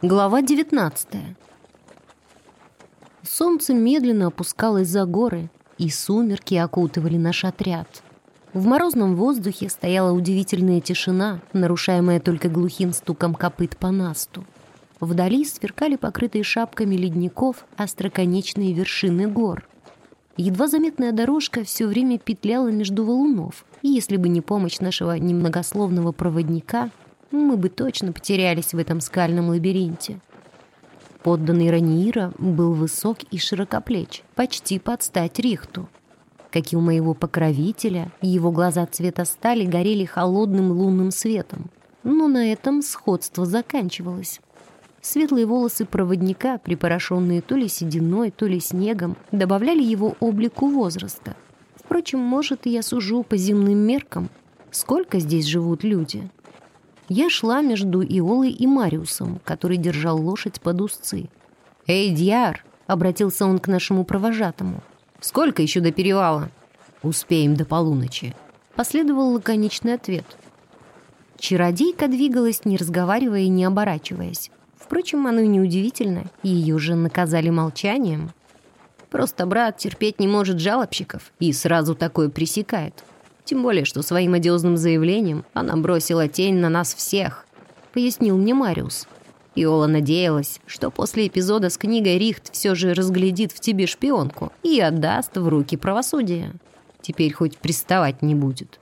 Глава 19 Солнце медленно опускалось за горы, и сумерки окутывали наш отряд. В морозном воздухе стояла удивительная тишина, нарушаемая только глухим стуком копыт по насту. Вдали сверкали покрытые шапками ледников остроконечные вершины гор. Едва заметная дорожка все время петляла между валунов, и если бы не помощь нашего немногословного проводника — мы бы точно потерялись в этом скальном лабиринте. Подданный Раниира был высок и широкоплеч, почти под стать Рихту. Как и у моего покровителя, его глаза цвета стали горели холодным лунным светом. Но на этом сходство заканчивалось. Светлые волосы проводника, припорошенные то ли сединой, то ли снегом, добавляли его облику возраста. Впрочем, может, я сужу по земным меркам. Сколько здесь живут люди? Я шла между Иолой и Мариусом, который держал лошадь под узцы. «Эй, Дьяр!» — обратился он к нашему провожатому. «Сколько еще до перевала?» «Успеем до полуночи», — последовал лаконичный ответ. Чародейка двигалась, не разговаривая и не оборачиваясь. Впрочем, оно и неудивительно, ее уже наказали молчанием. Просто брат терпеть не может жалобщиков и сразу такое пресекает. Тем более, что своим одиозным заявлением она бросила тень на нас всех, пояснил мне Мариус. Иола надеялась, что после эпизода с книгой Рихт все же разглядит в тебе шпионку и отдаст в руки правосудия. Теперь хоть приставать не будет.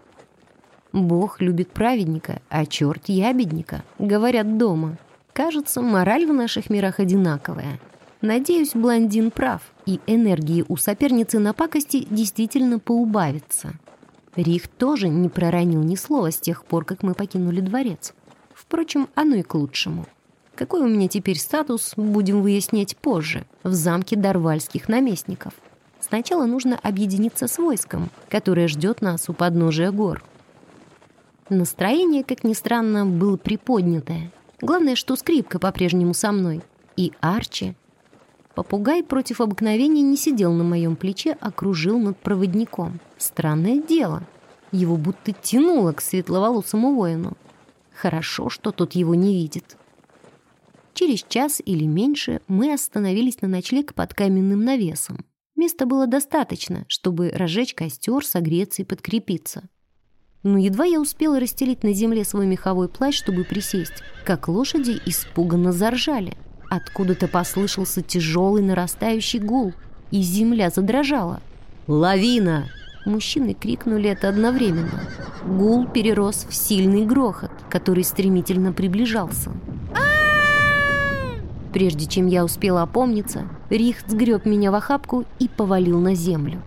Бог любит праведника, а черт ябедника, говорят дома. Кажется, мораль в наших мирах одинаковая. Надеюсь, блондин прав, и энергии у соперницы на пакости действительно поубавится. Рих тоже не проронил ни слова с тех пор, как мы покинули дворец. Впрочем, оно и к лучшему. Какой у меня теперь статус, будем выяснять позже, в замке дарвальских наместников. Сначала нужно объединиться с войском, которое ждет нас у подножия гор. Настроение, как ни странно, было приподнятое. Главное, что скрипка по-прежнему со мной. И Арчи. Попугай против обыкновения не сидел на моем плече, а кружил над проводником. Странное дело. Его будто тянуло к светловолосому воину. Хорошо, что тот его не видит. Через час или меньше мы остановились на ночлег под каменным навесом. Места было достаточно, чтобы разжечь костер, согреться и подкрепиться. Но едва я успела расстелить на земле свой меховой плащ, чтобы присесть, как лошади испуганно заржали. Откуда-то послышался тяжелый нарастающий гул, и земля задрожала. «Лавина!» Мужчины крикнули это одновременно. Гул перерос в сильный грохот, который стремительно приближался. Прежде чем я успела опомниться, Рихт сгреб меня в охапку и повалил на землю.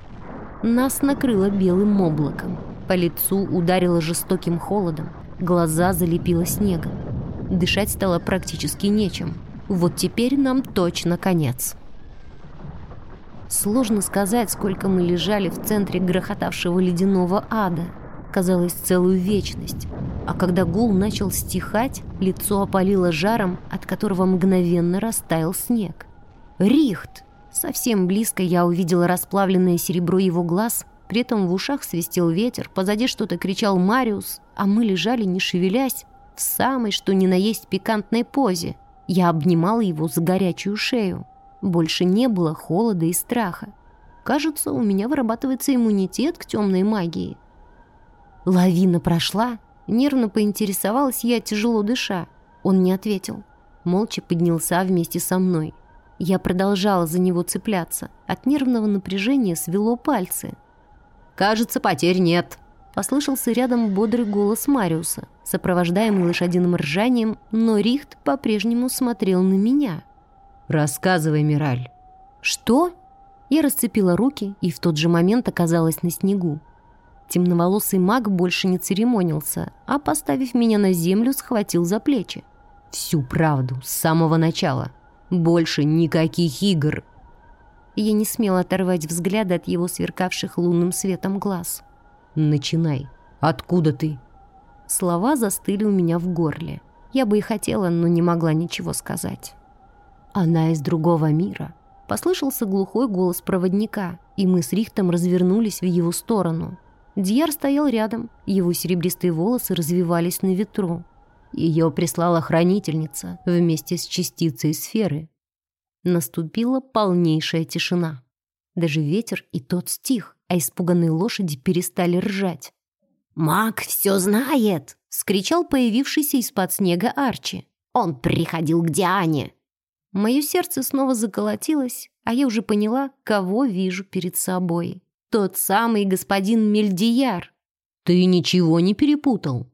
Нас накрыло белым облаком. По лицу ударило жестоким холодом, глаза залепило снегом. Дышать стало практически нечем. Вот теперь нам точно конец. Сложно сказать, сколько мы лежали в центре грохотавшего ледяного ада. Казалось, целую вечность. А когда гул начал стихать, лицо опалило жаром, от которого мгновенно растаял снег. «Рихт!» Совсем близко я увидела расплавленное серебро его глаз, при этом в ушах свистел ветер, позади что-то кричал Мариус, а мы лежали, не шевелясь, в самой что ни на есть пикантной позе. Я обнимала его за горячую шею. Больше не было холода и страха. Кажется, у меня вырабатывается иммунитет к темной магии. Лавина прошла. Нервно поинтересовалась я, тяжело дыша. Он не ответил. Молча поднялся вместе со мной. Я продолжала за него цепляться. От нервного напряжения свело пальцы. «Кажется, потерь нет», — послышался рядом бодрый голос Мариуса, сопровождаемый лошадиным ржанием, но Рихт по-прежнему смотрел на меня — «Рассказывай, Мираль». «Что?» Я расцепила руки и в тот же момент оказалась на снегу. Темноволосый маг больше не церемонился, а, поставив меня на землю, схватил за плечи. «Всю правду, с самого начала. Больше никаких игр!» Я не смела оторвать взгляд от его сверкавших лунным светом глаз. «Начинай. Откуда ты?» Слова застыли у меня в горле. Я бы и хотела, но не могла ничего сказать. «Она из другого мира», — послышался глухой голос проводника, и мы с Рихтом развернулись в его сторону. Дьяр стоял рядом, его серебристые волосы развивались на ветру. Ее прислала хранительница вместе с частицей сферы. Наступила полнейшая тишина. Даже ветер и тот стих, а испуганные лошади перестали ржать. «Маг все знает!» — скричал появившийся из-под снега Арчи. «Он приходил к Диане!» Мое сердце снова заколотилось, а я уже поняла, кого вижу перед собой. Тот самый господин Мельдияр. «Ты ничего не перепутал?»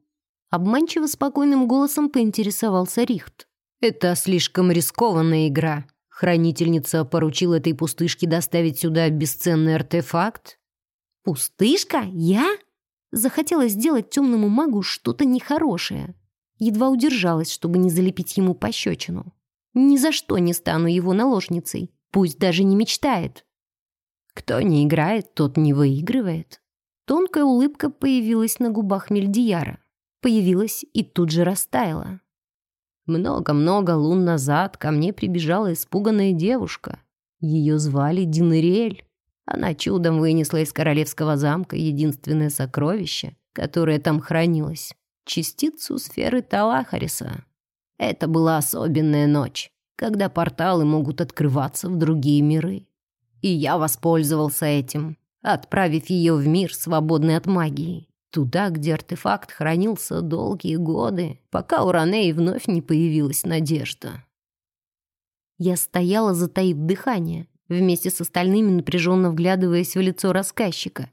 Обманчиво спокойным голосом поинтересовался Рихт. «Это слишком рискованная игра. Хранительница поручила этой пустышке доставить сюда бесценный артефакт». «Пустышка? Я?» Захотелось сделать темному магу что-то нехорошее. Едва удержалась, чтобы не залепить ему пощечину. Ни за что не стану его наложницей, пусть даже не мечтает. Кто не играет, тот не выигрывает. Тонкая улыбка появилась на губах Мельдияра. Появилась и тут же растаяла. Много-много лун назад ко мне прибежала испуганная девушка. Ее звали Динериэль. Она чудом вынесла из королевского замка единственное сокровище, которое там хранилось — частицу сферы Талахариса. Это была особенная ночь, когда порталы могут открываться в другие миры. И я воспользовался этим, отправив ее в мир, свободный от магии. Туда, где артефакт хранился долгие годы, пока у Раней вновь не появилась надежда. Я стояла, затаив дыхание, вместе с остальными напряженно вглядываясь в лицо рассказчика.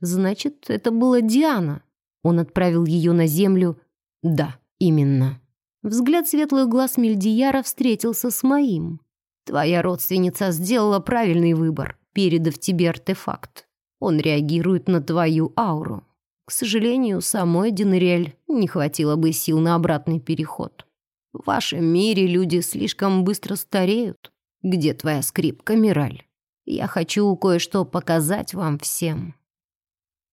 Значит, это была Диана. Он отправил ее на землю. Да, именно. Взгляд светлых глаз Мельдияра встретился с моим. Твоя родственница сделала правильный выбор, передав тебе артефакт. Он реагирует на твою ауру. К сожалению, самой Динериэль не хватило бы сил на обратный переход. В вашем мире люди слишком быстро стареют. Где твоя скрипка, Мираль? Я хочу кое-что показать вам всем.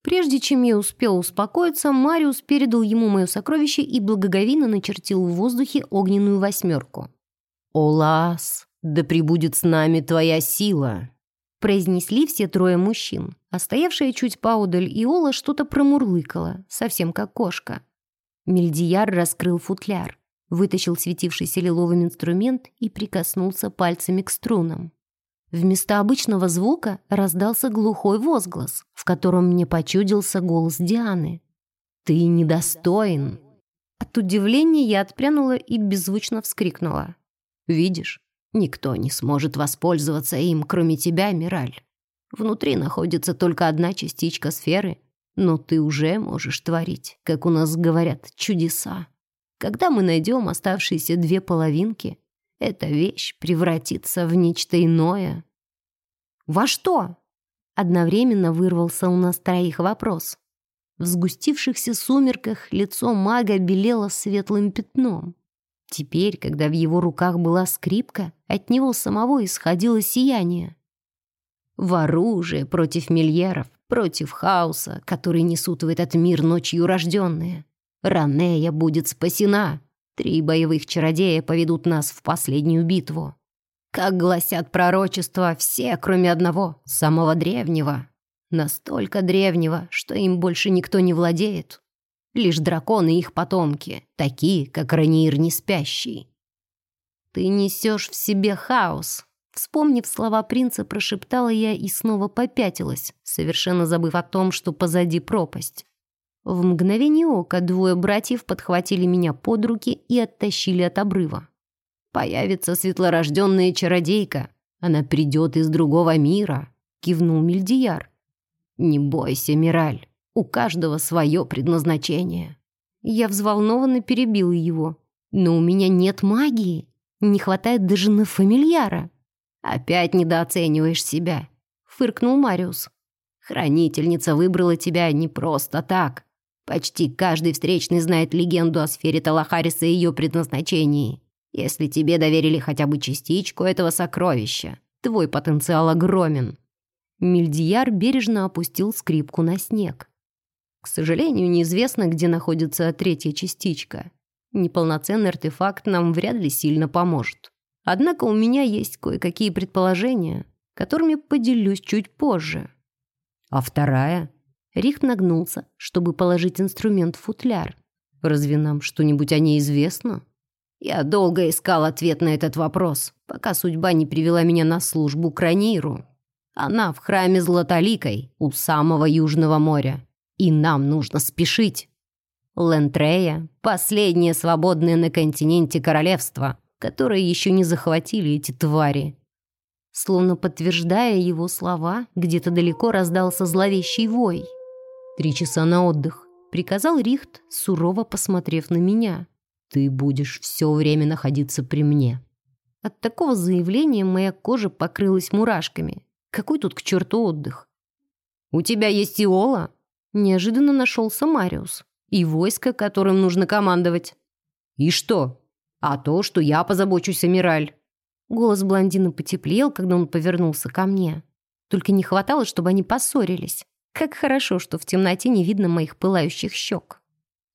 Прежде чем я успел успокоиться, Мариус передал ему мое сокровище и благоговейно начертил в воздухе огненную восьмерку. «Олас, да пребудет с нами твоя сила!» произнесли все трое мужчин, а стоявшая чуть поодаль Иола что-то промурлыкала, совсем как кошка. Мельдияр раскрыл футляр, вытащил светившийся лиловым инструмент и прикоснулся пальцами к струнам. Вместо обычного звука раздался глухой возглас, в котором мне почудился голос Дианы. «Ты недостоин!» От удивления я отпрянула и беззвучно вскрикнула. «Видишь, никто не сможет воспользоваться им, кроме тебя, Мираль. Внутри находится только одна частичка сферы, но ты уже можешь творить, как у нас говорят, чудеса. Когда мы найдем оставшиеся две половинки, эта вещь превратится в нечто иное. «Во что?» Одновременно вырвался у нас троих вопрос. В сгустившихся сумерках лицо мага белело светлым пятном. Теперь, когда в его руках была скрипка, от него самого исходило сияние. В оружие против мильеров, против хаоса, который несут в этот мир ночью рожденные. Ранея будет спасена. Три боевых чародея поведут нас в последнюю битву. Как гласят пророчества, все, кроме одного, самого древнего. Настолько древнего, что им больше никто не владеет. Лишь драконы и их потомки, такие, как Ранир не спящий. «Ты несешь в себе хаос», Вспомнив слова принца, прошептала я и снова попятилась, совершенно забыв о том, что позади пропасть. В мгновение ока двое братьев подхватили меня под руки и оттащили от обрыва. «Появится светлорожденная чародейка. Она придет из другого мира», — кивнул Мильдияр. «Не бойся, Мираль, у каждого свое предназначение». Я взволнованно перебил его. «Но у меня нет магии. Не хватает даже на фамильяра». «Опять недооцениваешь себя», — фыркнул Мариус. «Хранительница выбрала тебя не просто так. Почти каждый встречный знает легенду о сфере Талахариса и ее предназначении. Если тебе доверили хотя бы частичку этого сокровища, твой потенциал огромен». Мильдияр бережно опустил скрипку на снег. К сожалению, неизвестно, где находится третья частичка. Неполноценный артефакт нам вряд ли сильно поможет. Однако у меня есть кое-какие предположения, которыми поделюсь чуть позже. А вторая Рихт нагнулся, чтобы положить инструмент в футляр. Разве нам что-нибудь о ней известно? Я долго искал ответ на этот вопрос, пока судьба не привела меня на службу к Раниру. Она в храме Златоликой у самого Южного моря. И нам нужно спешить. Лентрея — последнее свободное на континенте королевство, которое еще не захватили эти твари. Словно подтверждая его слова, где-то далеко раздался зловещий вой. «Три часа на отдых», — приказал Рихт, сурово посмотрев на меня. «Ты будешь все время находиться при мне». От такого заявления моя кожа покрылась мурашками. Какой тут к черту отдых? «У тебя есть Иола?» Неожиданно нашелся Мариус и войско, которым нужно командовать. «И что? А то, что я позабочусь о Мираль». Голос блондина потеплел, когда он повернулся ко мне. Только не хватало, чтобы они поссорились. Как хорошо, что в темноте не видно моих пылающих щек.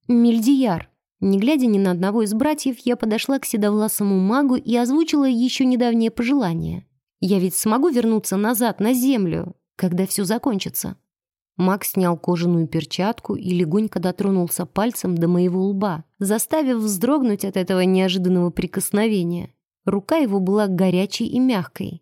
«Мельдияр». Не глядя ни на одного из братьев, я подошла к седовласому магу и озвучила еще недавнее пожелание. «Я ведь смогу вернуться назад, на землю, когда все закончится». Маг снял кожаную перчатку и легонько дотронулся пальцем до моего лба, заставив вздрогнуть от этого неожиданного прикосновения. Рука его была горячей и мягкой.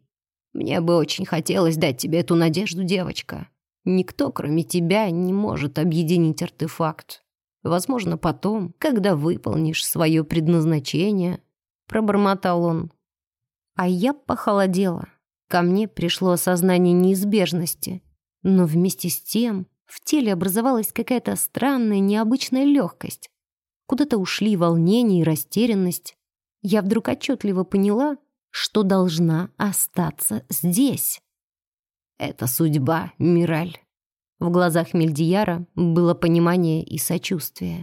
«Мне бы очень хотелось дать тебе эту надежду, девочка. Никто, кроме тебя, не может объединить артефакт. Возможно, потом, когда выполнишь свое предназначение», — пробормотал он. А я похолодела. Ко мне пришло осознание неизбежности — но вместе с тем в теле образовалась какая-то странная, необычная легкость. Куда-то ушли волнение и растерянность. Я вдруг отчетливо поняла, что должна остаться здесь. Это судьба, Мираль. В глазах Мельдияра было понимание и сочувствие.